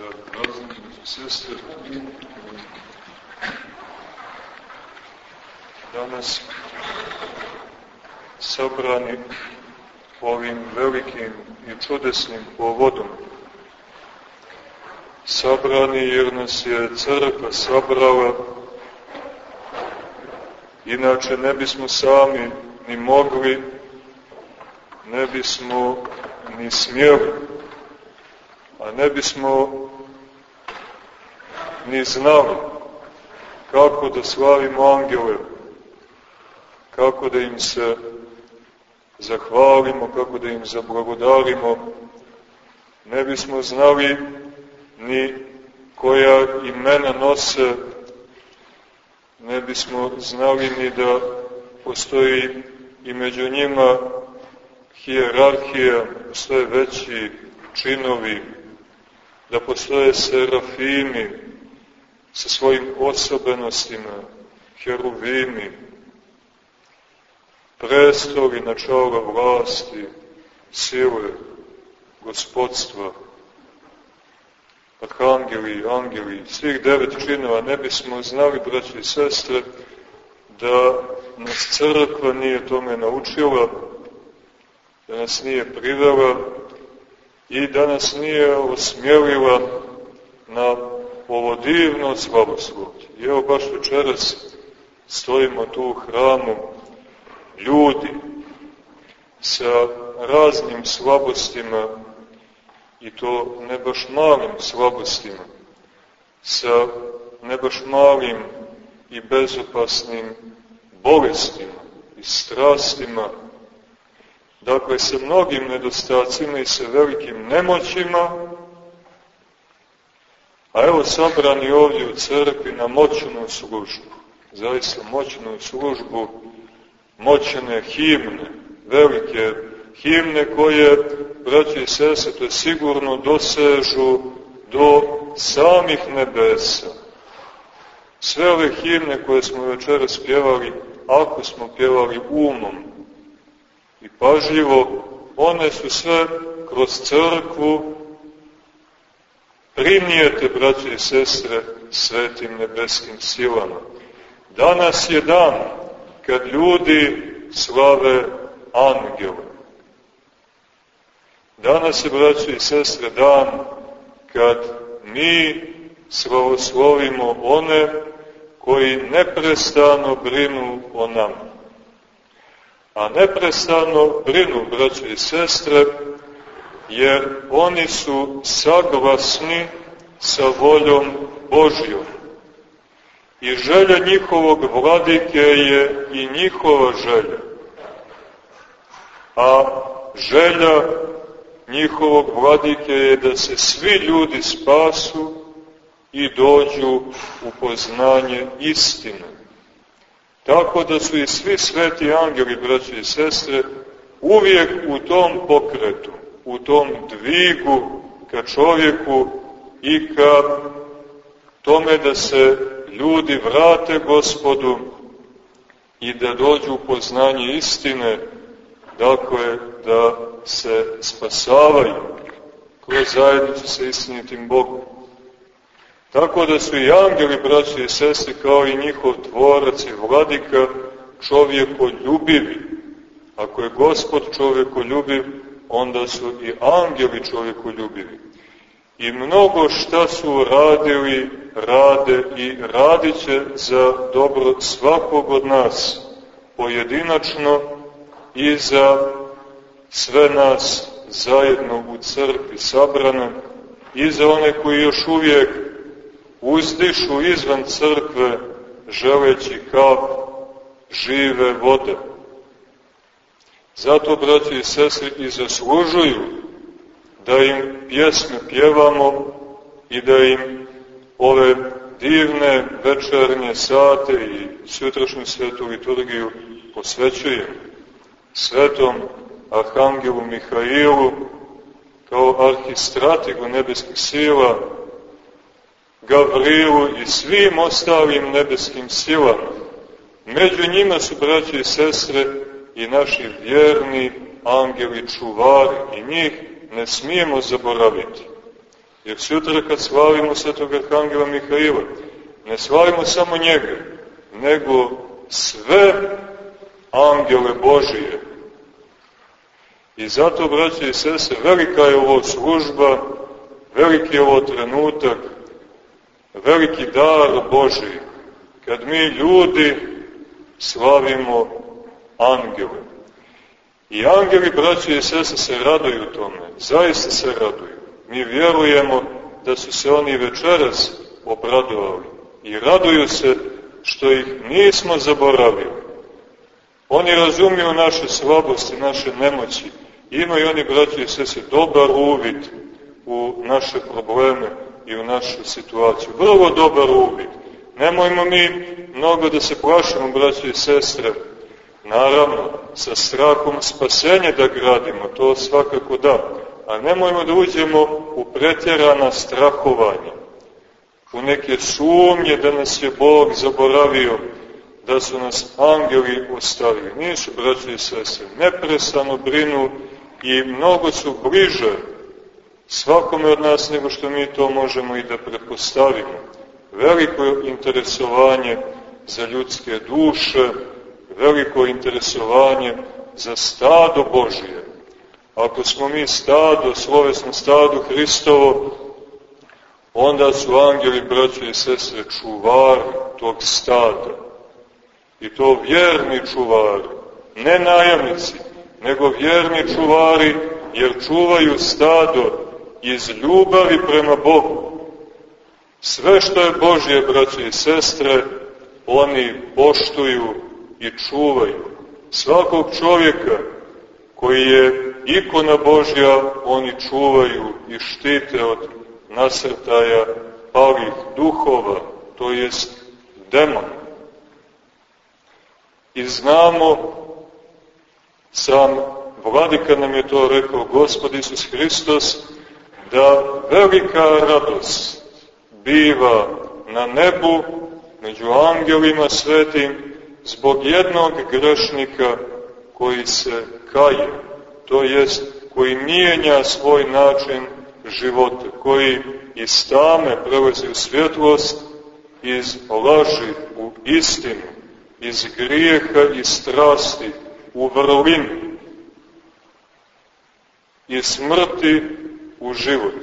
dragi različni sestre. Danas sabrani ovim velikim i čudesnim povodom. Sabrani jer nas je crkva sabrala, inače ne bismo sami ni mogli, ne bismo ni smjeli a ne bismo ni znali kako da slavimo angele, kako da im se zahvalimo, kako da im zablagodarimo, ne bismo znali ni koja imena nose, ne bismo znali ni da postoji i među njima hijerarhija, postoje veći činovi, da postoje serafimi sa svojim osobenostima, heruvimi, prestoli načala vlasti, sile, gospodstva, arhangeli, angeli, svih devet činova, ne bismo znali, braći i sestre, da nas crkva nije tome naučila, da nas nije privela, i da nas nije osmjelila na ovo divno slavoslovlje. I evo baš večeras stojimo tu u hramu ljudi sa raznim slabostima i to ne baš malim slabostima, sa ne baš malim i bezopasnim bolestima i strastima, dakle sa mnogim nedostacima i sa velikim nemoćima, a evo sabrani ovdje u crkvi na moćnu službu, zaista moćnu službu, moćne himne, velike himne koje, braći i sese, to sigurno dosežu do samih nebesa. Sve ove himne koje smo večeras pjevali, ako smo pjevali umom, i pažljivo, one su sve kroz crkvu primijete, braće i sestre, svetim nebeskim silama. Danas je dan kad ljudi slave angele. Danas je, braće i sestre, dan kad mi slavoslovimo one koji neprestano brinu o nama a neprestano brinu, braće i sestre, jer oni su saglasni sa voljom Božjom. I želja njihovog vladike je i njihova želja. A želja njihovog vladike je da se svi ljudi spasu i dođu u poznanje istine. Tako da su i svi sveti angeli, braći i sestre, uvijek u tom pokretu, u tom dvigu ka čovjeku i ka tome da se ljudi vrate gospodu i da dođu u poznanje istine, dakle da se spasavaju kroz zajednicu sa istinitim Bogom. Tako da su i angeli, braći i sestri, kao i njihov tvorac i vladika, čovjekoljubivi. Ako je gospod čovjekoljubiv, onda su i angeli čovjekoljubivi. I mnogo šta su radili, rade i radit će za dobro svakog od nas, pojedinačno i za sve nas zajedno u crkvi sabrane, i za one koji još uvijek uzdišu izvan crkve želeći kap žive vode. Zato, braći i sestri, i zaslužuju da im pjesme pjevamo i da im ove divne večernje sate i sutrašnju svetu liturgiju posvećujem svetom Arhangelu Mihailu kao arhistratigu nebeskih sila, Gavrilu i svim ostalim nebeskim silama. Među njima su, braće i sestre, i naši vjerni angeli čuvari i njih ne smijemo zaboraviti. Jer sutra kad slavimo svetog Arhangela Mihaila, ne slavimo samo njega, nego sve angele Božije. I zato, braće i sese, velika je ovo služba, veliki je ovo trenutak, veliki dar Boži, kad mi ljudi slavimo angele. I angeli, braće i sese, se raduju tome, zaista se raduju. Mi vjerujemo da su se oni večeras obradovali i raduju se što ih nismo zaboravili. Oni razumiju naše slabosti, naše nemoći. Imaju oni, braći i sese, dobar uvid u naše probleme i u našu situaciju. Vrlo dobar uvid. Nemojmo mi mnogo da se plašimo, braći i sestre. Naravno, sa strahom spasenje da gradimo, to svakako da. A nemojmo da uđemo u pretjerana strahovanja, u neke sumnje da nas je Bog zaboravio, da su nas angeli ostavili. Nisu, braći i sese, neprestano brinu i mnogo su bliže svakome od nas nego što mi to možemo i da prepostavimo. Veliko interesovanje za ljudske duše, veliko interesovanje za stado Božije. Ako smo mi stado, slovesno stado Hristovo, onda su angeli, braće i sestre, čuvari tog stada. I to vjerni čuvari, ne najamnici, nego vjerni čuvari, jer čuvaju stado iz ljubavi prema Bogu. Sve što je Božje, braće i sestre, oni poštuju i čuvaju. Svakog čovjeka koji je ikona Božja, oni čuvaju i štite od nasrtaja palih duhova, to jest demona. I znamo, sam vladika nam je to rekao, Gospod Isus Hristos, da velika radost biva na nebu među angelima svetim zbog jednog grešnika koji se kaje, to jest koji mijenja svoj način života, koji iz tame prelazi u svjetlost, iz laži u istinu, iz grijeha i strasti u vrlinu, iz smrti u život.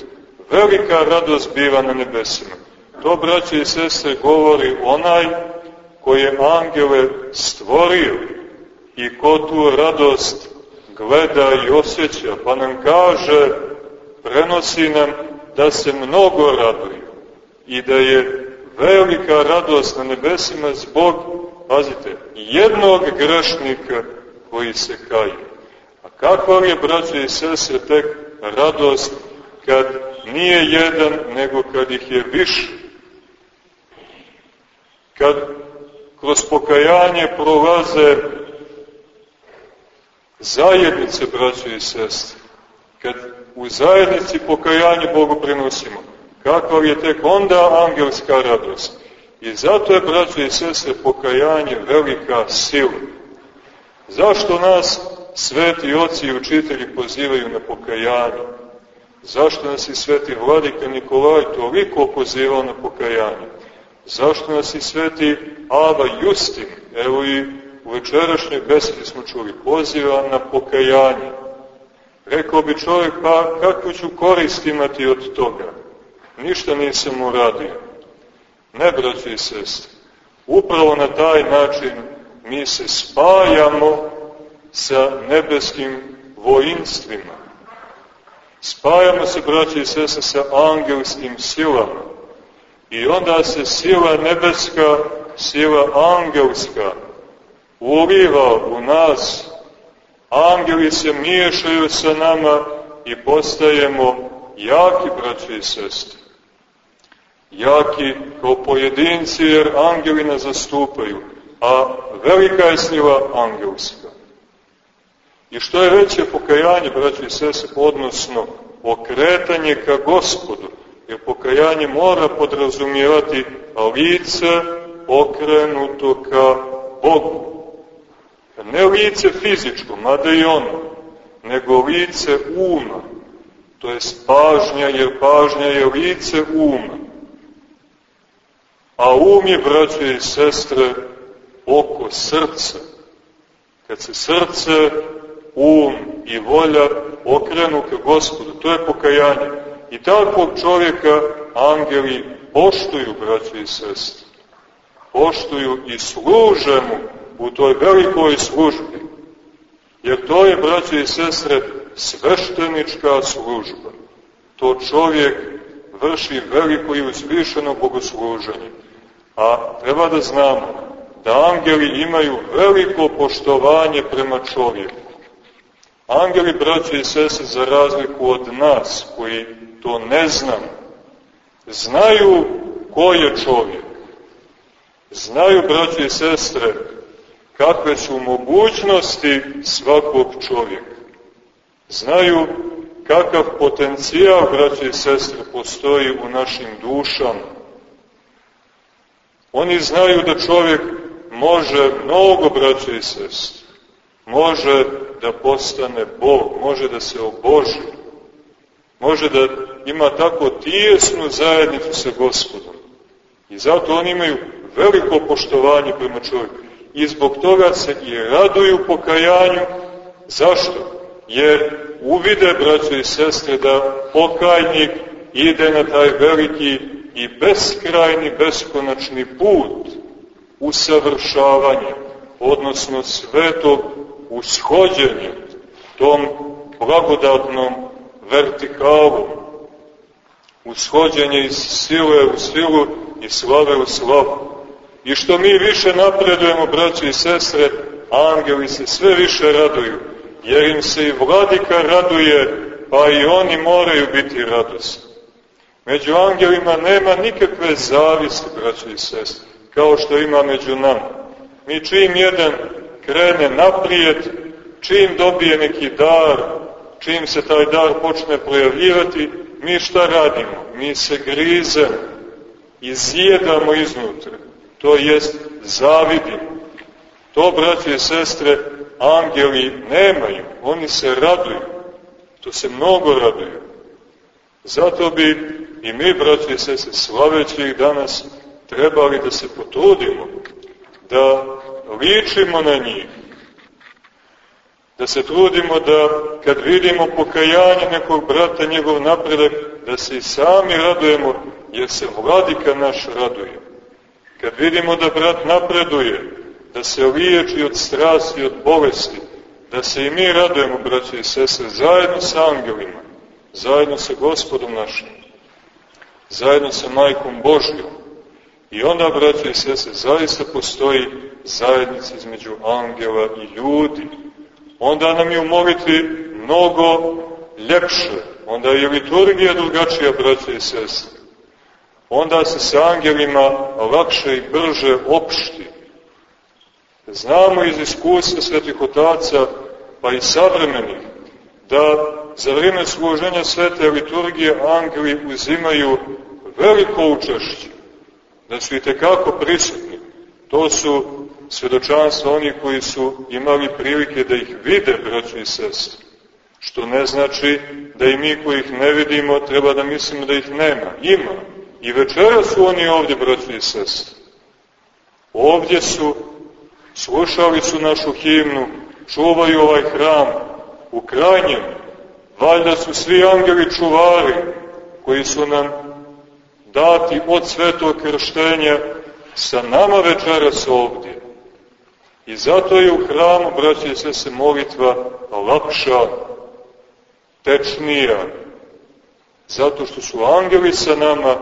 Velika radost biva na nebesima. To, braće i sestre, govori onaj koji je angele stvorio i ko tu radost gleda i osjeća, pa nam kaže, prenosi nam da se mnogo raduju i da je velika radost na nebesima zbog, pazite, jednog grešnika koji se kaje. A kakva li je, braće i sestre, tek radost kad nije jedan, nego kad ih je više? Kad kroz pokajanje prolaze zajednice, braće i sestre, kad u zajednici pokajanje Bogu prinosimo, kakva je tek onda angelska radost. I zato je, braće i sestre, pokajanje velika sila. Zašto nas sveti oci i učitelji pozivaju na pokajanje? Zašto nas i sveti vladika Nikolaj toliko pozivao na pokajanje? Zašto nas i sveti Ava Justin, evo i u večerašnjoj besedi smo čuli, poziva na pokajanje? Rekao bi čovjek, pa kakvu ću korist imati od toga? Ništa nisam uradio. Ne, braći i sestri, upravo na taj način mi se spajamo sa nebeskim vojinstvima. Spajamo se, braći i sestre, sa angelskim silama. I onda se sila nebeska, sila angelska, uliva u nas. Angeli se miješaju sa nama i postajemo jaki, braći i sestre. Jaki kao pojedinci, jer angeli nas zastupaju, a velika je sila angelska. I što je veće pokajanje, braći i sese, odnosno okretanje ka gospodu, jer pokajanje mora podrazumijevati lice okrenuto ka Bogu. Ne lice fizičko, mada i ono, nego lice uma, To je pažnja, jer pažnja je lice uma. A um je, braće i sestre, oko srca. Kad se srce, um i volja okrenu ka gospodu, to je pokajanje. I takvog čovjeka angeli poštuju, braće i sestre. Poštuju i služe mu u toj velikoj službi. Jer to je, braće i sestre, sveštenička služba. To čovjek vrši veliko i uzvišeno bogosluženje. A treba da znamo da angeli imaju veliko poštovanje prema čovjeku. Angeli, braće i sese, za razliku od nas, koji to ne znamo, znaju ko je čovjek. Znaju, braće i sestre, kakve su mogućnosti svakog čovjeka. Znaju kakav potencijal, braće i sestre, postoji u našim dušama. Oni znaju da čovjek može mnogo, braće i sestre. Može da postane Bog, može da se oboži, može da ima tako tijesnu zajednicu sa gospodom. I zato oni imaju veliko poštovanje prema čovjeku. I zbog toga se i raduju pokajanju. Zašto? Jer uvide, braćo i sestre, da pokajnik ide na taj veliki i beskrajni, beskonačni put usavršavanja, odnosno svetog ushođenja tom blagodatnom vertikalu, ushođenje iz sile u silu i slave u slavu. I što mi više napredujemo, braći i sestre, angeli se sve više raduju, jer im se i vladika raduje, pa i oni moraju biti radosni. Među angelima nema nikakve zaviste, braći i sestre, kao što ima među nama. Mi čim jedan krene naprijed, čim dobije neki dar, čim se taj dar počne projavljivati, mi šta radimo? Mi se grizemo i zjedamo iznutra. To jest zavidimo. To, braći i sestre, angeli nemaju. Oni se raduju. To se mnogo raduju. Zato bi i mi, braći i sestre, slaveći ih danas, trebali da se potrudimo, da ličimo na njih, da se trudimo da kad vidimo pokajanje nekog brata, njegov napredak, da se i sami radujemo, jer se vladika naš raduje. Kad vidimo da brat napreduje, da se liječi od strasti, od bolesti, da se i mi radujemo, braće i sestre, zajedno sa angelima, zajedno sa gospodom našim, zajedno sa majkom Božjom. I onda, braće i sestre, zaista postoji zajednica između angela i ljudi. Onda nam je u molitvi mnogo ljepše, onda je liturgija drugačija, braće i sestre. Onda se sa angelima lakše i brže opšti. Znamo iz iskustva svetih otaca, pa i savremenih, da za vrijeme služenja svete liturgije angeli uzimaju veliko učešće, da su i tekako prisutni. To su svedočanstva oni koji su imali prilike da ih vide, braći i sestri. Što ne znači da i mi koji ih ne vidimo treba da mislimo da ih nema. Ima. I večera su oni ovdje, braći i sestri. Ovdje su, slušali su našu himnu, čuvaju ovaj hram. U krajnjem, valjda su svi angeli čuvari koji su nam dati od svetog krštenja sa nama večeras ovdje. I zato je u hramu, braće se, se molitva lakša, tečnija, zato što su angeli sa nama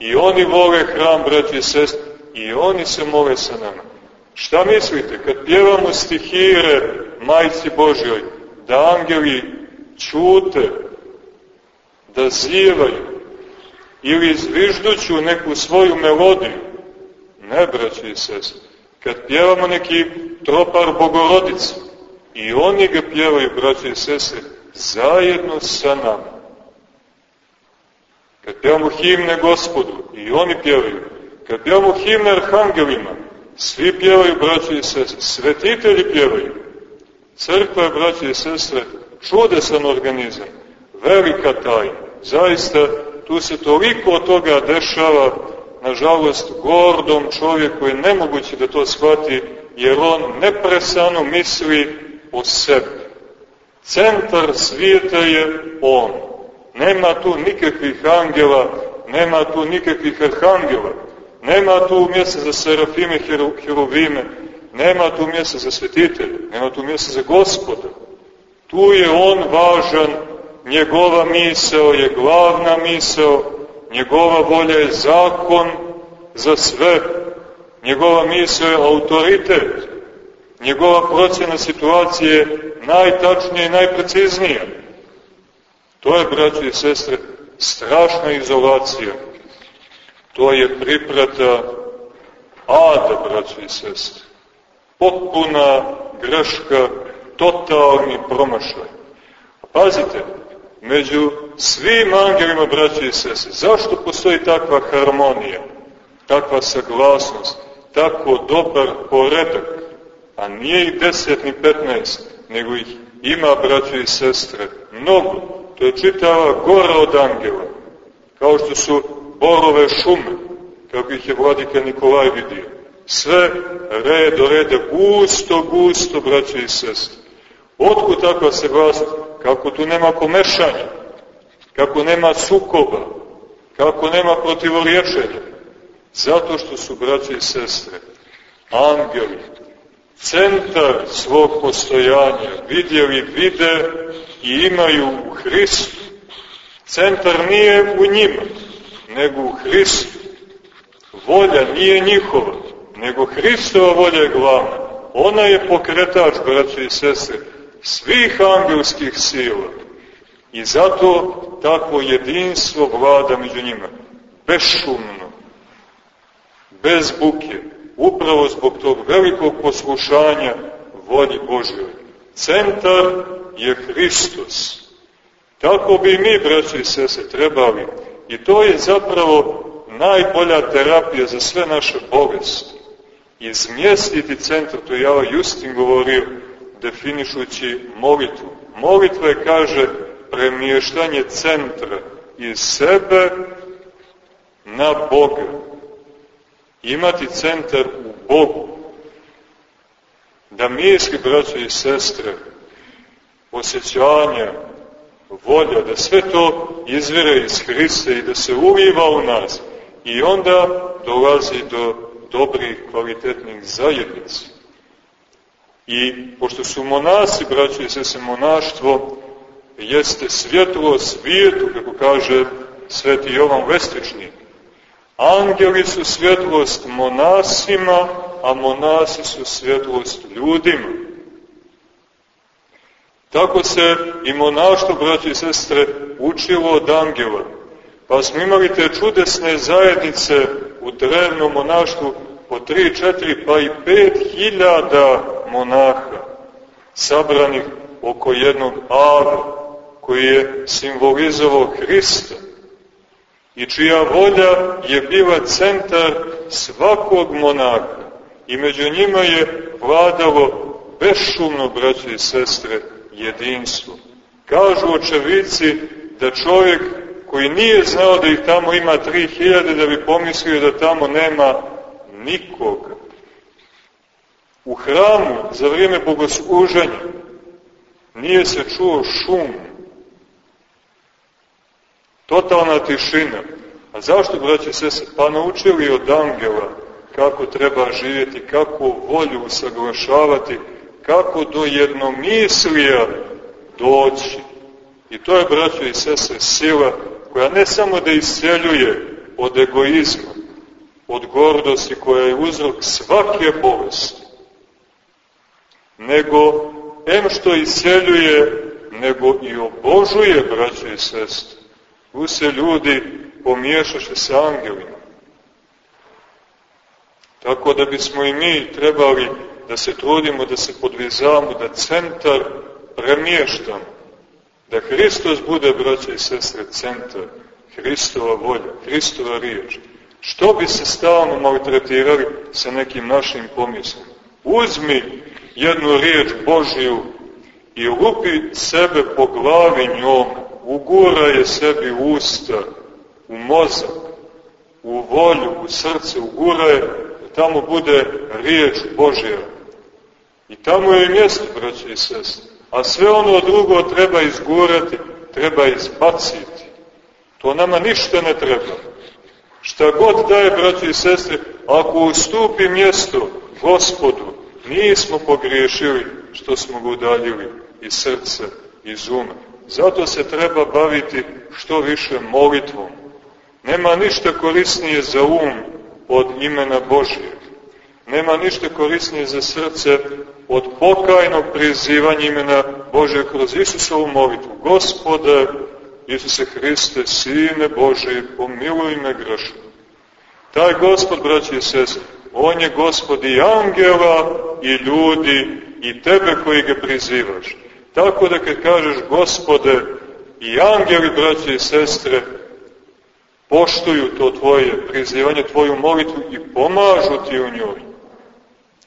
i oni vole hram, braće i sest, i oni se mole sa nama. Šta mislite, kad pjevamo stihire Majci Božjoj, da angeli čute, da zivaju, ili izvižduću neku svoju melodiju? Ne, braće i sest. Kad pjevamo neki tropar Bogorodice, i oni ga pjevaju, braće i sestre, zajedno sa nama. Kad pjevamo himne gospodu, i oni pjevaju. Kad pjevamo himne arhangelima, svi pjevaju, braće i sestre, svetitelji pjevaju. Crkva je, braće i sestre, čudesan organizam. velika tajna. Zaista, tu se toliko toga dešava, nažalost, gordom čovjeku je nemoguće da to shvati, jer on nepresano misli o sebi. Centar svijeta je on. Nema tu nikakvih angela, nema tu nikakvih arhangela, nema tu mjesta za serafime, hiruvime, nema tu mjesta za svetitelje, nema tu mjesta za gospoda. Tu je on važan, njegova misao je glavna misao, njegova volja je zakon za sve, njegova misao je autoritet, njegova procjena situacije je najtačnija i najpreciznija. To je, braći i sestre, strašna izolacija. To je priprata ada, braći i sestre. Potpuna greška, totalni promašaj. Pazite, među svim angelima, braći i sestre, zašto postoji takva harmonija, takva saglasnost, tako dobar poredak, a nije ih deset ni petnaest, nego ih ima, braći i sestre, mnogo. To je čitava gora od angela, kao što su borove šume, kako ih je vladika Nikolaj vidio. Sve red do reda, gusto, gusto, braći i sestre. Otkud takva se vlast, kako tu nema pomešanja, kako nema sukoba, kako nema protivoriječenja? Zato što su, braći i sestre, angeli, centar svog postojanja, vidjeli, vide i imaju u Hristu. Centar nije u njima, nego u Hristu. Volja nije njihova, nego Hristova volja je glavna. Ona je pokretač, braće i sestre, svih angelskih sila. I zato takvo jedinstvo vlada među njima. Bešumno, bez buke, upravo zbog tog velikog poslušanja volji Božjoj. Centar je Hristos. Tako bi mi, braći i sese, trebali. I to je zapravo najbolja terapija za sve naše bolesti. Izmjestiti centar, to je Java Justin govorio, definišući molitvu. Molitva je, kaže, premještanje centra iz sebe na Boga. Imati centar u Bogu. Da misli, braće i sestre, osjećanja, volja, da sve to izvire iz Hrista i da se uliva u nas. I onda dolazi do dobrih, kvalitetnih zajednica. I pošto su monasi, braćo i sese, monaštvo jeste svjetlo svijetu, kako kaže sveti Jovan Vestični. Angeli su svjetlost monasima, a monasi su svjetlost ljudima. Tako se i monaštvo, braći i sestre, učilo od angela. Pa smo imali te čudesne zajednice u drevnom monaštvu po tri, četiri, pa i pet hiljada monaha sabranih oko jednog ava koji je simbolizovao Hrista i čija volja je bila centar svakog monaha i među njima je vladalo bešumno, braće i sestre, jedinstvo. Kažu očevici da čovjek koji nije znao da ih tamo ima 3000, da bi pomislio da tamo nema nikoga. U hramu za vrijeme bogosluženja nije se čuo šum. Totalna tišina. A zašto, braće sese? Pa naučili od angela kako treba živjeti, kako volju usaglašavati, kako do jednomislija doći. I to je, braće i sese, sila koja ne samo da isceljuje od egoizma, od gordosti koja je uzrok svake bolesti, nego em što isceljuje, nego i obožuje, braće i sestre. Tu se ljudi pomiješaše sa angelima. Tako da bismo i mi trebali da se trudimo, da se podvizamo, da centar premještamo. Da Hristos bude, braće i sestre, centar, Hristova volja, Hristova riječ. Što bi se stalno maltretirali sa nekim našim pomislom? Uzmi jednu riječ Božiju i lupi sebe po glavi njom ugura je sebi u usta, u mozak, u volju, u srce, ugura je da tamo bude riječ Božja. I tamo je mjesto, braće i sestre. A sve ono drugo treba izgurati, treba izbaciti. To nama ništa ne treba. Šta god daje, braći i sestre, ako ustupi mjesto gospodu, nismo pogriješili što smo ga udaljili iz srca, iz uma. Zato se treba baviti što više molitvom. Nema ništa korisnije za um od imena Božije. Nema ništa korisnije za srce od pokajnog prizivanja imena Božije kroz Isusovu molitvu. Gospode, Isuse Hriste, Sine Bože, pomiluj me grešno. Taj Gospod, braći i sest, On je Gospod i angela i ljudi i tebe koji ga prizivaš. Tako da kad kažeš Gospode i angeli, braći i sestre, poštuju to tvoje prizivanje, tvoju molitvu i pomažu ti u njoj.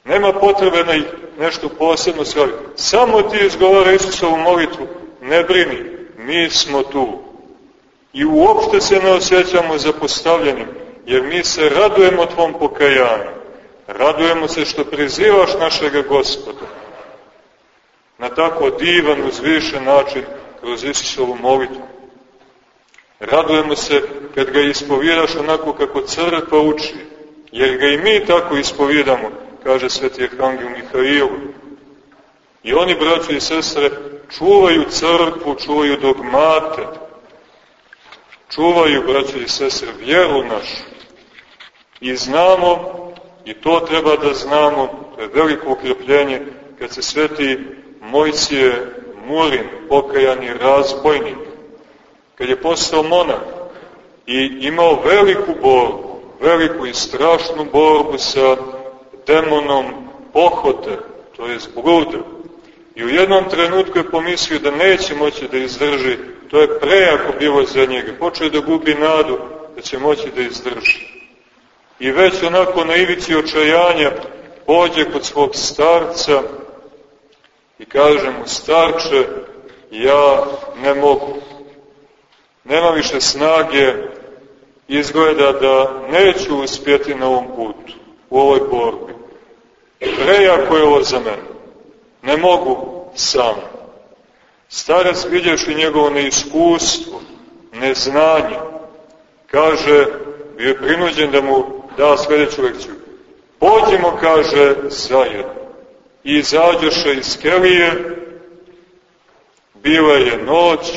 Nema potrebe na nešto posebno slaviti. Samo ti izgovara Isusovu molitvu, ne brini, mi smo tu. I uopšte se ne osjećamo zapostavljenim, jer mi se radujemo tvom pokajanju. Radujemo se što prizivaš našega gospoda. Na tako divan, uzvišen način kroz Isusovu molitvu. Radujemo se kad ga ispovjedaš onako kako crkva uči, jer ga i mi tako ispovjedamo, kaže sveti Arhangel Mihailu. I oni, braći i sestre, čuvaju crkvu, čuvaju dogmate, čuvaju, braći i sestre, vjeru našu. I znamo, i to treba da znamo, to je veliko ukrepljenje, kad se sveti Mojcije Murin, pokajani razbojnik, kad je postao monah i imao veliku borbu, veliku i strašnu borbu sa demonom pohote, to je zbluda. I u jednom trenutku je pomislio da neće moći da izdrži, to je prejako bilo za njega. Počeo je da gubi nadu da će moći da izdrži. I već onako na ivici očajanja pođe kod svog starca i kaže mu, starče, ja ne mogu. Nema više snage, izgleda da neću uspjeti na ovom putu, u ovoj borbi. Prejako je ovo za mene. Ne mogu sam. Starac vidješ i njegovo neiskustvo, neznanje. Kaže, bio je prinuđen da mu da sledeću lekciju. Pođemo, kaže, zajedno. I izađoše iz kelije, bila je noć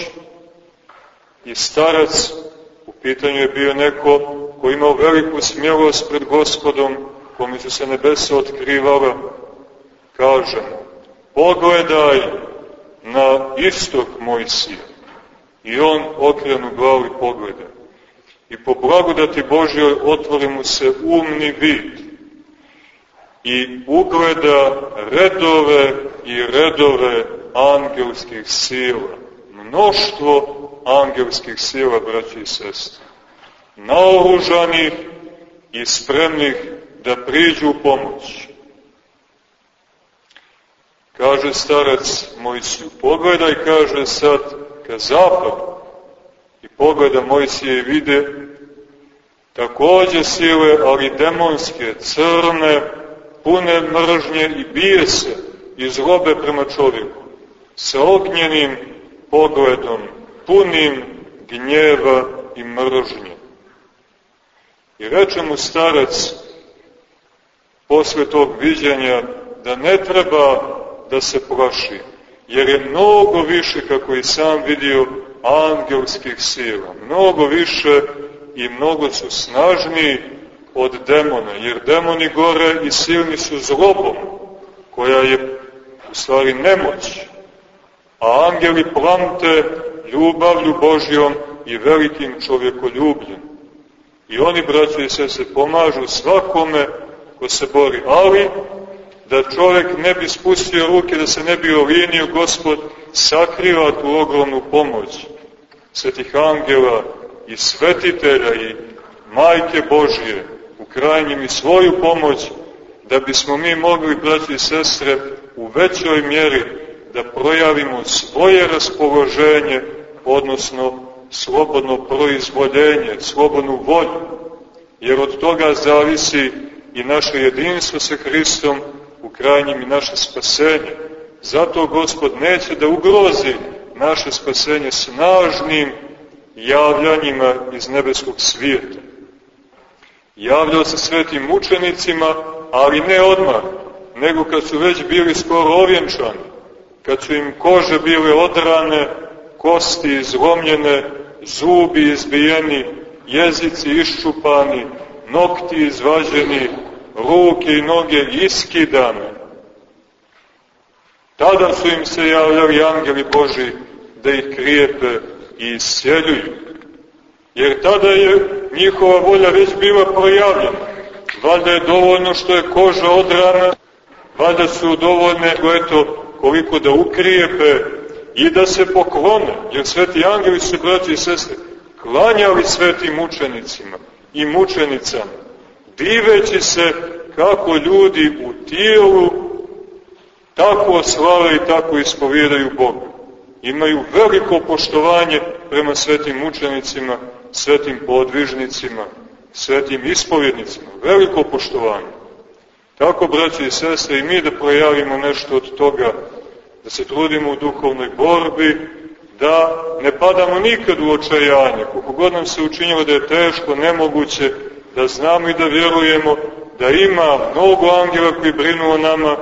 i starac, u pitanju je bio neko ko imao veliku smjelost pred gospodom, kome su se nebesa otkrivala, kažemo, pogledaj na istok Mojsija. I on okrenu glavu i pogleda. I po blagodati Božjoj otvori mu se umni vid. I ugleda redove i redove angelskih sila. Mnoštvo angelskih sila, braći i sestre. Naoružanih i spremnih da priđu u pomoć. Kaže starac Mojsiju, pogledaj, kaže sad, ka zapadu. I pogleda Mojsije i vide takođe sile, ali demonske, crne, pune mržnje i bije se iz robe prema čovjeku, sa ognjenim pogledom, punim gnjeva i mržnje. I reče mu starac, posle tog viđanja, da ne treba da se plaši, jer je mnogo više, kako i sam vidio, angelskih sila. Mnogo više i mnogo su snažniji od demona, jer demoni gore i silni su zlobom, koja je u stvari nemoć, a angeli plamte ljubavlju Božjom i velikim čovjekoljubljem. I oni, braći i se pomažu svakome ko se bori, ali da čovjek ne bi spustio ruke, da se ne bi ovinio, gospod sakriva tu ogromnu pomoć svetih angela i svetitelja i majke Božije, u krajnjem i svoju pomoć, da bismo mi mogli, braći i sestre, u većoj mjeri da projavimo svoje raspoloženje odnosno slobodno proizvoljenje, slobodnu volju, jer od toga zavisi i naše jedinstvo sa Hristom, u krajnjem i naše spasenje. Zato Gospod neće da ugrozi naše spasenje snažnim javljanjima iz nebeskog svijeta. Javljao se svetim mučenicima, ali ne odmah, nego kad su već bili skoro ovjenčani, kad su im kože bile odrane, kosti izlomljene, zubi izbijeni, jezici iščupani, nokti izvađeni, ruke i noge iskidane. Tada su im se javljali angeli Boži da ih krijepe i isceljuju. Jer tada je njihova volja već bila projavljena. Valjda je dovoljno što je koža odrana, valjda su dovoljne, eto, koliko da ukrijepe i da se poklone, jer sveti angeli su, braći i sestre, klanjali svetim mučenicima i mučenicama, diveći se kako ljudi u tijelu tako slave i tako ispovjedaju Boga. Imaju veliko poštovanje prema svetim mučenicima, svetim podvižnicima, svetim ispovjednicima, veliko poštovanje. Tako, braći i sestre, i mi da projavimo nešto od toga, da se trudimo u duhovnoj borbi, da ne padamo nikad u očajanje, koliko god nam se učinilo da je teško, nemoguće, da znamo i da vjerujemo da ima mnogo angela koji brinu o nama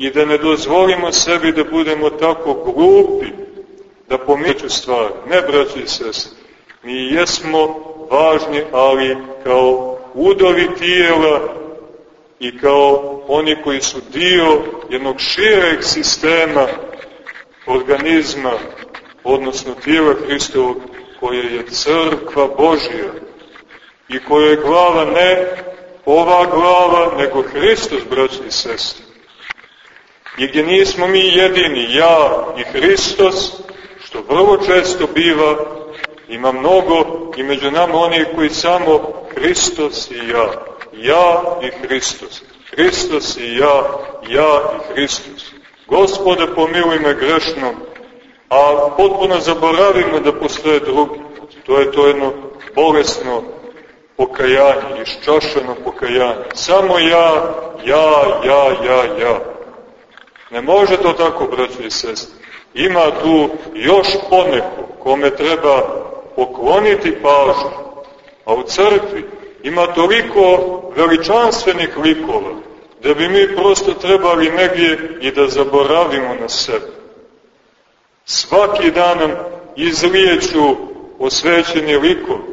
i da ne dozvolimo sebi da budemo tako glupi da pomijeću stvari. Ne, braći i mi jesmo važni, ali kao udovi tijela i kao oni koji su dio jednog šireg sistema organizma, odnosno tijela Hristovog, koje je crkva Božija i koja je glava ne ova glava, nego Hristos, braći i sestri. I gdje nismo mi jedini, ja i Hristos, što vrlo često biva, ima mnogo i među nama onih koji samo Hristos i ja. Ja i Hristos. Hristos i ja, ja i Hristos. Gospode, pomiluj me grešnom, a potpuno zaboravimo da postoje drugi. To je to jedno bolesno pokajanje, iščašeno pokajanje. Samo ja, ja, ja, ja, ja. Ne može to tako, braći i sestri. Ima tu još poneko kome treba pokloniti pažnju. A u crkvi ima toliko veličanstvenih likova da bi mi prosto trebali negdje i da zaboravimo na sebe. Svaki dan nam izlijeću osvećeni likovi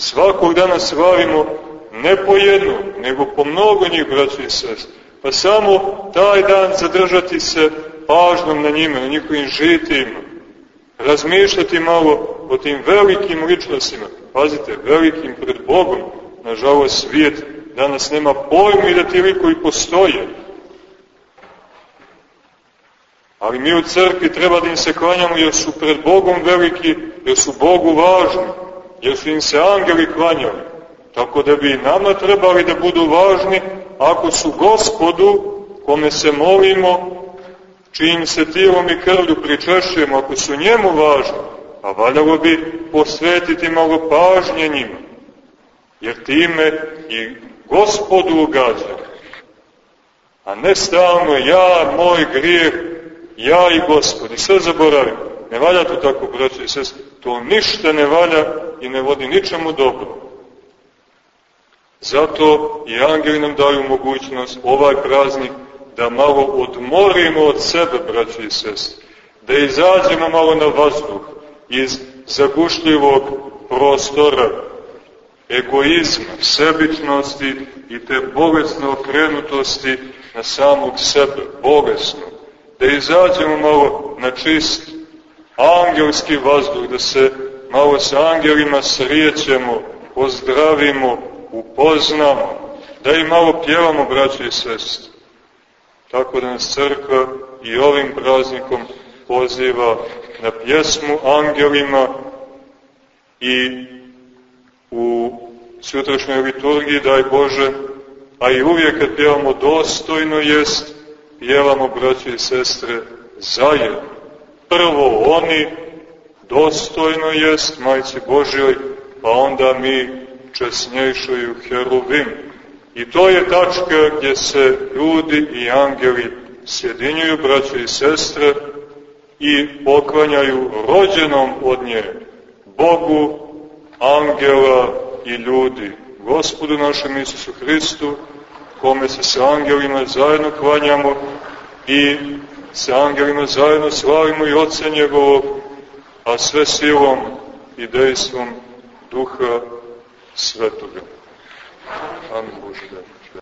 Svakog dana slavimo ne po jednu, nego po mnogo njih, braći i sest. Pa samo taj dan zadržati se pažnom na njima, na njihovim žitima. Razmišljati malo o tim velikim ličnostima. Pazite, velikim pred Bogom. Nažalost, svijet danas nema pojma i da ti likovi postoje. Ali mi u crkvi treba da im se klanjamo jer su pred Bogom veliki, jer su Bogu važni jer su im se angeli klanjali. Tako da bi nama trebali da budu važni ako su gospodu, kome se molimo, čijim se tijelom i krvlju pričešujemo, ako su njemu važni, a valjalo bi posvetiti malo pažnje njima, jer time i gospodu ugađa. A ne stalno ja, moj grijeh, ja i gospod, i sve zaboravim. Ne valja to tako, braći i sestri. To ništa ne valja i ne vodi ničemu dobro. Zato i angeli nam daju mogućnost ovaj praznik da malo odmorimo od sebe, braći i sestri. Da izađemo malo na vazduh iz zagušljivog prostora egoizma, sebičnosti i te bolesne okrenutosti na samog sebe, bolesno. Da izađemo malo na čist angelski vazduh, da se malo sa angelima srijećemo, pozdravimo, upoznamo, da i malo pjevamo, braće i sestre. Tako da nas crkva i ovim praznikom poziva na pjesmu angelima i u sutrašnjoj liturgiji, daj Bože, a i uvijek kad pjevamo dostojno jest, pjevamo, braće i sestre, zajedno prvo oni, dostojno jest Majci Božjoj, pa onda mi česnjejšoju heruvim. I to je tačka gdje se ljudi i angeli sjedinjuju, braće i sestre, i poklanjaju rođenom od nje, Bogu, angela i ljudi, Gospodu našem Isusu Hristu, kome se sa angelima zajedno klanjamo i sa angelima zajedno slavimo i Otca njegovog, a sve silom i dejstvom Duha Svetoga. Amin Bože.